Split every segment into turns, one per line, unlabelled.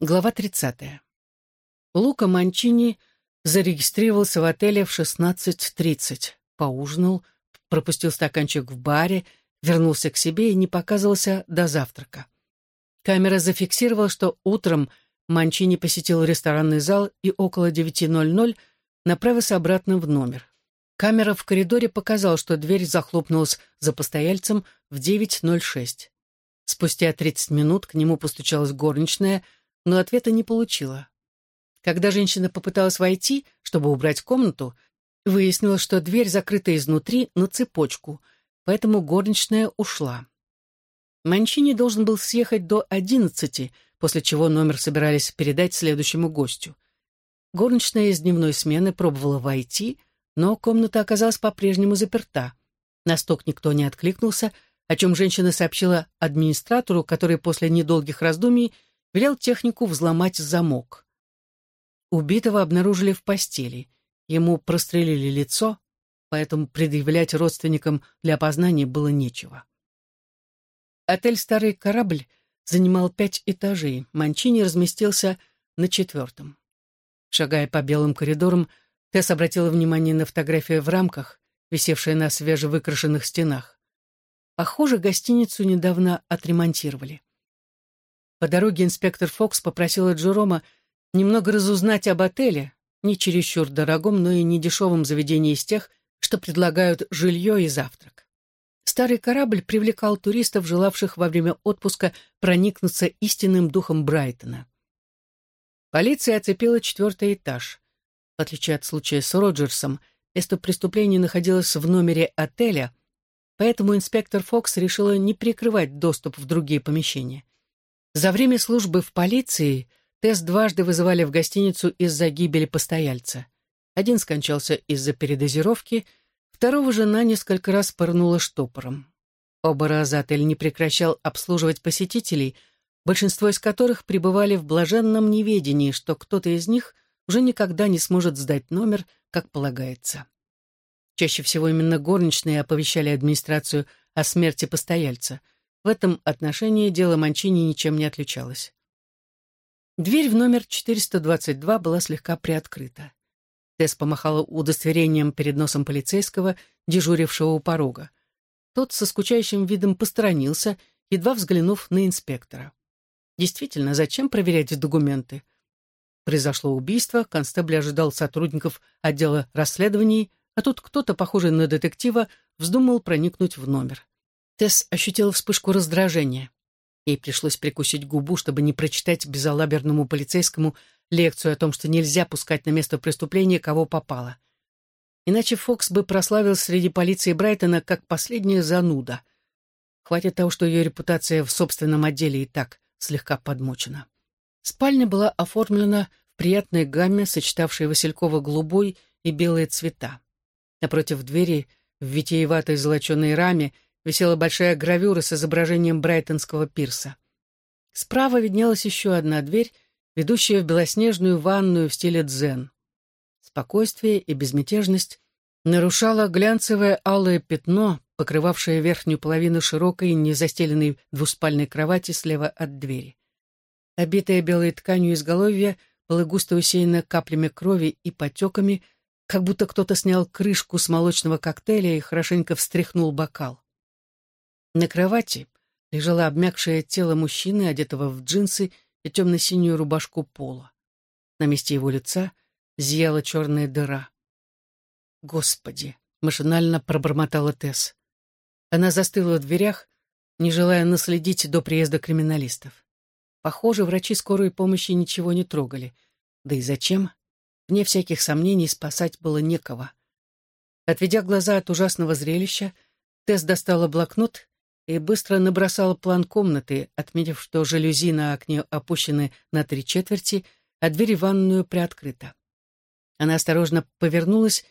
Глава 30. Лука Манчини зарегистрировался в отеле в 16.30, поужинал, пропустил стаканчик в баре, вернулся к себе и не показывался до завтрака. Камера зафиксировала, что утром Манчини посетил ресторанный зал и около 9.00 направился обратно в номер. Камера в коридоре показала, что дверь захлопнулась за постояльцем в 9.06. Спустя 30 минут к нему постучалась горничная — но ответа не получила. Когда женщина попыталась войти, чтобы убрать комнату, выяснилось, что дверь закрыта изнутри на цепочку, поэтому горничная ушла. Манчини должен был съехать до одиннадцати, после чего номер собирались передать следующему гостю. Горничная из дневной смены пробовала войти, но комната оказалась по-прежнему заперта. На стук никто не откликнулся, о чем женщина сообщила администратору, который после недолгих раздумий велел технику взломать замок. Убитого обнаружили в постели. Ему прострелили лицо, поэтому предъявлять родственникам для опознания было нечего. Отель «Старый корабль» занимал пять этажей. Манчини разместился на четвертом. Шагая по белым коридорам, Тесс обратила внимание на фотографию в рамках, висевшие на свежевыкрашенных стенах. Похоже, гостиницу недавно отремонтировали. По дороге инспектор Фокс попросила Джерома немного разузнать об отеле, не чересчур дорогом, но и не дешевом заведении из тех, что предлагают жилье и завтрак. Старый корабль привлекал туристов, желавших во время отпуска проникнуться истинным духом Брайтона. Полиция оцепила четвертый этаж. В отличие от случая с Роджерсом, место преступления находилось в номере отеля, поэтому инспектор Фокс решила не прикрывать доступ в другие помещения. За время службы в полиции Тесс дважды вызывали в гостиницу из-за гибели постояльца. Один скончался из-за передозировки, второго жена несколько раз пырнула штопором. Оба раза отель не прекращал обслуживать посетителей, большинство из которых пребывали в блаженном неведении, что кто-то из них уже никогда не сможет сдать номер, как полагается. Чаще всего именно горничные оповещали администрацию о смерти постояльца — в этом отношении дело Манчини ничем не отличалось. Дверь в номер 422 была слегка приоткрыта. Тесс помахала удостоверением перед носом полицейского, дежурившего у порога. Тот со скучающим видом посторонился, едва взглянув на инспектора. Действительно, зачем проверять документы? Произошло убийство, констебль ожидал сотрудников отдела расследований, а тут кто-то, похожий на детектива, вздумал проникнуть в номер. Тесс ощутила вспышку раздражения. Ей пришлось прикусить губу, чтобы не прочитать безалаберному полицейскому лекцию о том, что нельзя пускать на место преступления, кого попало. Иначе Фокс бы прославился среди полиции Брайтона как последняя зануда. Хватит того, что ее репутация в собственном отделе и так слегка подмочена. Спальня была оформлена в приятной гамме, сочетавшей васильково-голубой и белые цвета. Напротив двери, в витиеватой золоченой раме, висела большая гравюра с изображением Брайтонского пирса. Справа виднелась еще одна дверь, ведущая в белоснежную ванную в стиле дзен. Спокойствие и безмятежность нарушало глянцевое алое пятно, покрывавшее верхнюю половину широкой, незастеленной двуспальной кровати слева от двери. Обитая белой тканью изголовья было густо усеяно каплями крови и потеками, как будто кто-то снял крышку с молочного коктейля и хорошенько встряхнул бокал. На кровати лежало обмякшее тело мужчины, одетого в джинсы и темно-синюю рубашку пола. На месте его лица зияла черная дыра. «Господи!» — машинально пробормотала Тесс. Она застыла в дверях, не желая наследить до приезда криминалистов. Похоже, врачи скорой помощи ничего не трогали. Да и зачем? Вне всяких сомнений спасать было некого. Отведя глаза от ужасного зрелища, Тесс достала блокнот и быстро набросала план комнаты, отметив, что жалюзи на окне опущены на три четверти, а дверь в ванную приоткрыта. Она осторожно повернулась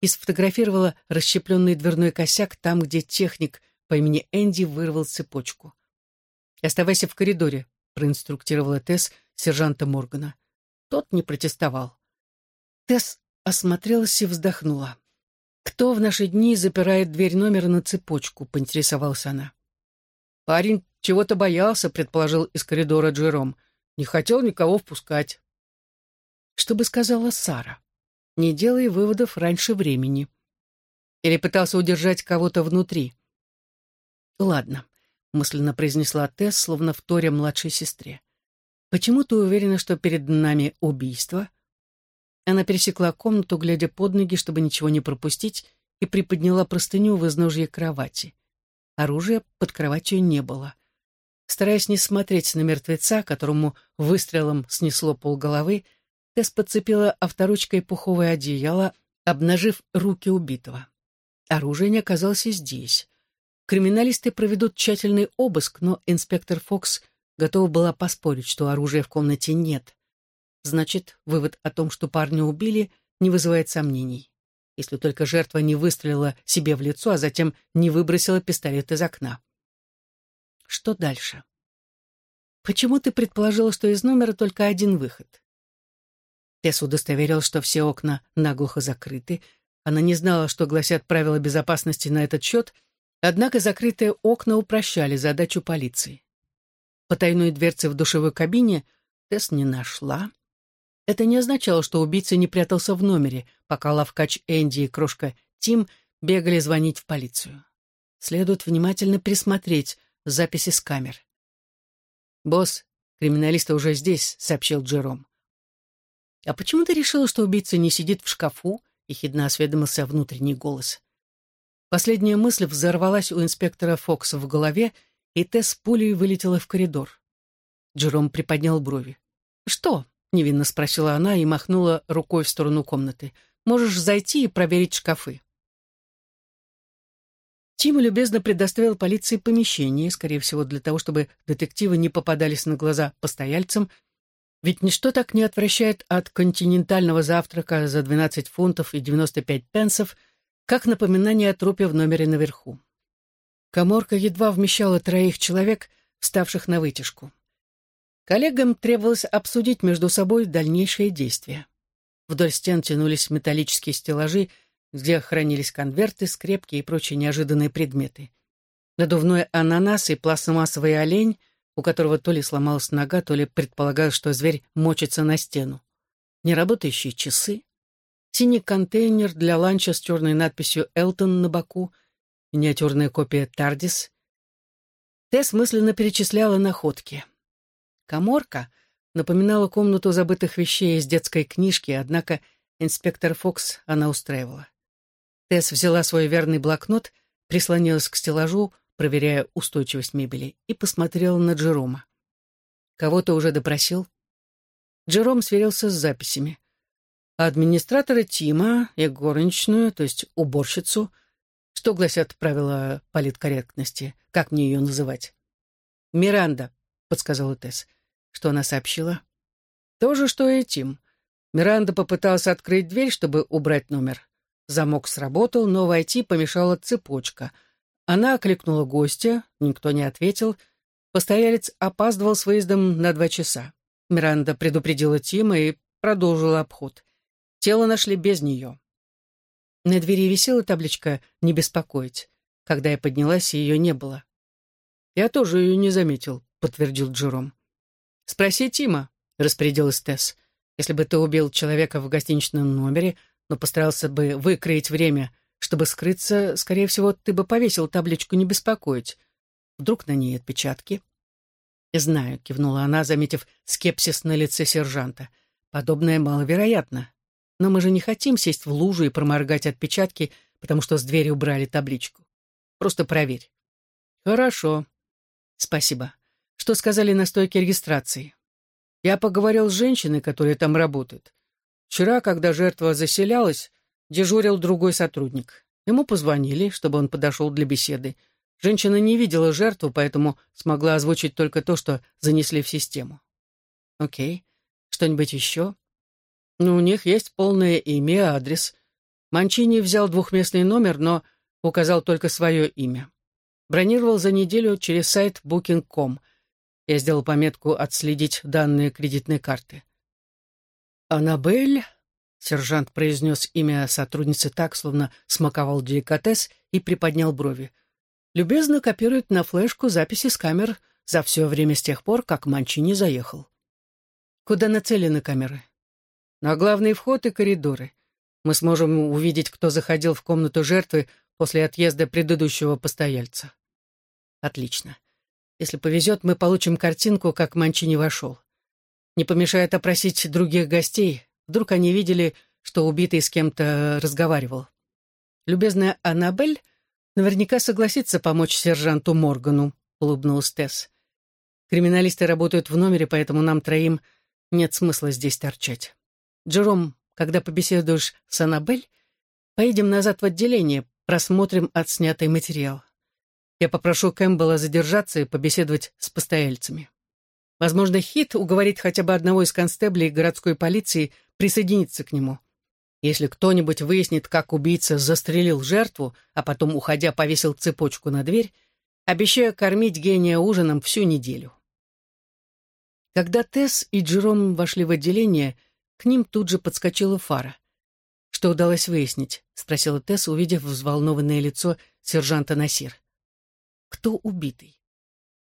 и сфотографировала расщепленный дверной косяк там, где техник по имени Энди вырвал цепочку. «Оставайся в коридоре», — проинструктировала Тесс сержанта Моргана. Тот не протестовал. Тесс осмотрелась и вздохнула. «Кто в наши дни запирает дверь номера на цепочку?» — поинтересовалась она. «Парень чего-то боялся», — предположил из коридора Джером. Не хотел никого впускать. Что бы сказала Сара? Не делай выводов раньше времени. Или пытался удержать кого-то внутри. Ладно, мысленно произнесла Тесс, словно вторя младшей сестре. Почему ты уверена, что перед нами убийство? Она пересекла комнату, глядя под ноги, чтобы ничего не пропустить, и приподняла простыню в изножье кровати. Оружия под кроватью не было. Стараясь не смотреть на мертвеца, которому выстрелом снесло полголовы, Тесс подцепила авторучкой пуховое одеяло, обнажив руки убитого. Оружие не оказалось и здесь. Криминалисты проведут тщательный обыск, но инспектор Фокс готова была поспорить, что оружия в комнате нет. Значит, вывод о том, что парня убили, не вызывает сомнений. Если только жертва не выстрелила себе в лицо, а затем не выбросила пистолет из окна. Что дальше? Почему ты предположила, что из номера только один выход? Тесс удостоверил, что все окна наглухо закрыты. Она не знала, что гласят правила безопасности на этот счет, однако закрытые окна упрощали задачу полиции. Потайной дверцы в душевой кабине Тесс не нашла. Это не означало, что убийца не прятался в номере, пока лавкач Энди и крошка Тим бегали звонить в полицию. Следует внимательно присмотреть записи с камер. «Босс, криминалисты уже здесь», — сообщил Джером. «А почему ты решила, что убийца не сидит в шкафу?» — ехидно осведомился внутренний голос. Последняя мысль взорвалась у инспектора Фокса в голове, и Тесс пулей вылетела в коридор. Джером приподнял брови. «Что?» — невинно спросила она и махнула рукой в сторону комнаты. «Можешь зайти и проверить шкафы». Тим любезно предоставил полиции помещение, скорее всего, для того, чтобы детективы не попадались на глаза постояльцам, ведь ничто так не отвращает от континентального завтрака за 12 фунтов и 95 пенсов, как напоминание о трупе в номере наверху. Коморка едва вмещала троих человек, вставших на вытяжку. Коллегам требовалось обсудить между собой дальнейшие действия. Вдоль стен тянулись металлические стеллажи, где хранились конверты, скрепки и прочие неожиданные предметы. Надувной ананас и пластмассовый олень, у которого то ли сломалась нога, то ли предполагалось, что зверь мочится на стену. Неработающие часы, синий контейнер для ланча с черной надписью «Элтон» на боку, миниатюрная копия «Тардис». Тесс мысленно перечисляла находки — Коморка напоминала комнату забытых вещей из детской книжки, однако инспектор Фокс она устраивала. Тесс взяла свой верный блокнот, прислонилась к стеллажу, проверяя устойчивость мебели, и посмотрела на Джерома. «Кого-то уже допросил?» Джером сверился с записями. Администратора Тима и горничную, то есть уборщицу. Что гласят правила политкорректности? Как мне ее называть? «Миранда», — подсказала Тесс. Что она сообщила? То же, что и Тим. Миранда попытался открыть дверь, чтобы убрать номер. Замок сработал, но войти помешала цепочка. Она окликнула гостя, никто не ответил. Постоялец опаздывал с выездом на два часа. Миранда предупредила Тима и продолжила обход. Тело нашли без нее. На двери висела табличка «Не беспокоить». Когда я поднялась, ее не было. «Я тоже ее не заметил», — подтвердил Джером. «Спроси Тима», — распорядилась Тесс. «Если бы ты убил человека в гостиничном номере, но постарался бы выкроить время, чтобы скрыться, скорее всего, ты бы повесил табличку «Не беспокоить». Вдруг на ней отпечатки?» «Знаю», — кивнула она, заметив скепсис на лице сержанта. «Подобное маловероятно. Но мы же не хотим сесть в лужу и проморгать отпечатки, потому что с двери убрали табличку. Просто проверь». «Хорошо. Спасибо. Что сказали на стойке регистрации? Я поговорил с женщиной, которая там работает. Вчера, когда жертва заселялась, дежурил другой сотрудник. Ему позвонили, чтобы он подошел для беседы. Женщина не видела жертву, поэтому смогла озвучить только то, что занесли в систему. Окей. Что-нибудь еще? Ну, у них есть полное имя и адрес. Манчини взял двухместный номер, но указал только свое имя. Бронировал за неделю через сайт Booking.com. Я сделал пометку «Отследить данные кредитной карты». «Аннабель?» — сержант произнес имя сотрудницы так, словно смаковал деликатес и приподнял брови. «Любезно копирует на флешку записи с камер за все время с тех пор, как Манчини заехал». Куда нацелены камеры? На главный вход и коридоры. Мы сможем увидеть, кто заходил в комнату жертвы после отъезда предыдущего постояльца. Отлично. Если повезет, мы получим картинку, как Манчини вошел. Не помешает опросить других гостей. Вдруг они видели, что убитый с кем-то разговаривал. Любезная Аннабель наверняка согласится помочь сержанту Моргану, улыбнулась Тесс. Криминалисты работают в номере, поэтому нам троим нет смысла здесь торчать. Джером, когда побеседуешь с Аннабель, поедем назад в отделение, просмотрим отснятый материал. Я попрошу Кэмпбелла задержаться и побеседовать с постояльцами. Возможно, Хит уговорит хотя бы одного из констеблей городской полиции присоединиться к нему. Если кто-нибудь выяснит, как убийца застрелил жертву, а потом, уходя, повесил цепочку на дверь, обещаю кормить гения ужином всю неделю. Когда Тесс и Джером вошли в отделение, к ним тут же подскочила Фара. «Что удалось выяснить?» — спросила Тесс, увидев взволнованное лицо сержанта Насир. «Кто убитый?»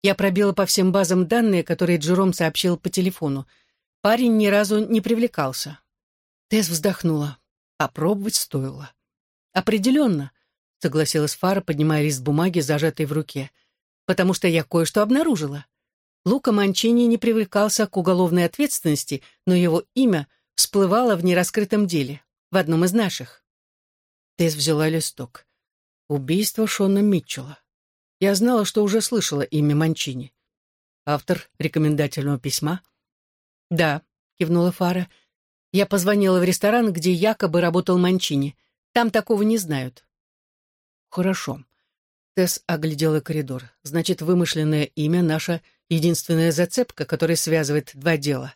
Я пробила по всем базам данные, которые Джером сообщил по телефону. Парень ни разу не привлекался. Тесс вздохнула. Попробовать стоило. «Определенно», — согласилась Фара, поднимая лист бумаги, зажатый в руке. «Потому что я кое-что обнаружила. Лука Манчини не привлекался к уголовной ответственности, но его имя всплывало в нераскрытом деле, в одном из наших. Тесс взяла листок. Убийство Шона Митчелла. Я знала, что уже слышала имя Манчини. Автор рекомендательного письма? Да, кивнула Фара. Я позвонила в ресторан, где якобы работал Манчини. Там такого не знают. Хорошо. Тесс оглядела коридор. Значит, вымышленное имя — наша единственная зацепка, которая связывает два дела.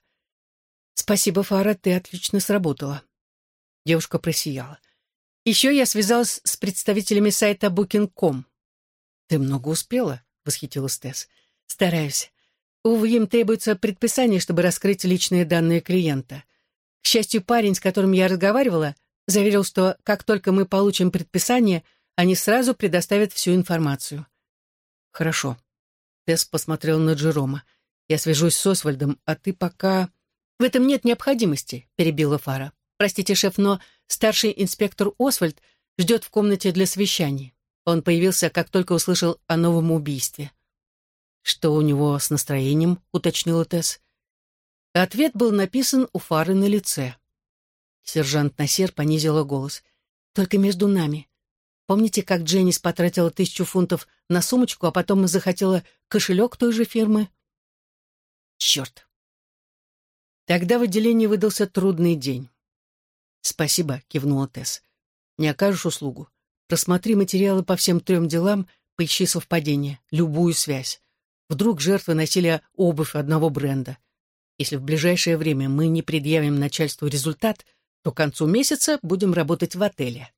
Спасибо, Фара, ты отлично сработала. Девушка просияла. Еще я связалась с представителями сайта Booking.com. Ты много успела, восхитилась Тесс. Стараюсь. Увы, им требуется предписание, чтобы раскрыть личные данные клиента. К счастью, парень, с которым я разговаривала, заверил, что как только мы получим предписание — они сразу предоставят всю информацию. Хорошо. Тесс посмотрел на Джерома. Я свяжусь с Освальдом, а ты пока... В этом нет необходимости, перебила Фара. Простите, шеф, но старший инспектор Освальд ждет в комнате для совещаний. Он появился, как только услышал о новом убийстве. «Что у него с настроением?» — уточнила Тесс. Ответ был написан у Фары на лице. Сержант Насер понизила голос. «Только между нами. Помните, как Дженнис потратила тысячу фунтов на сумочку, а потом захотела кошелек той же фирмы? Черт. Тогда в отделении выдался трудный день. «Спасибо», — кивнула Тесс. «Не окажешь услугу. Просмотри материалы по всем трем делам, поищи совпадение, любую связь. Вдруг жертвы носили обувь одного бренда. Если в ближайшее время мы не предъявим начальству результат, то к концу месяца будем работать в отеле».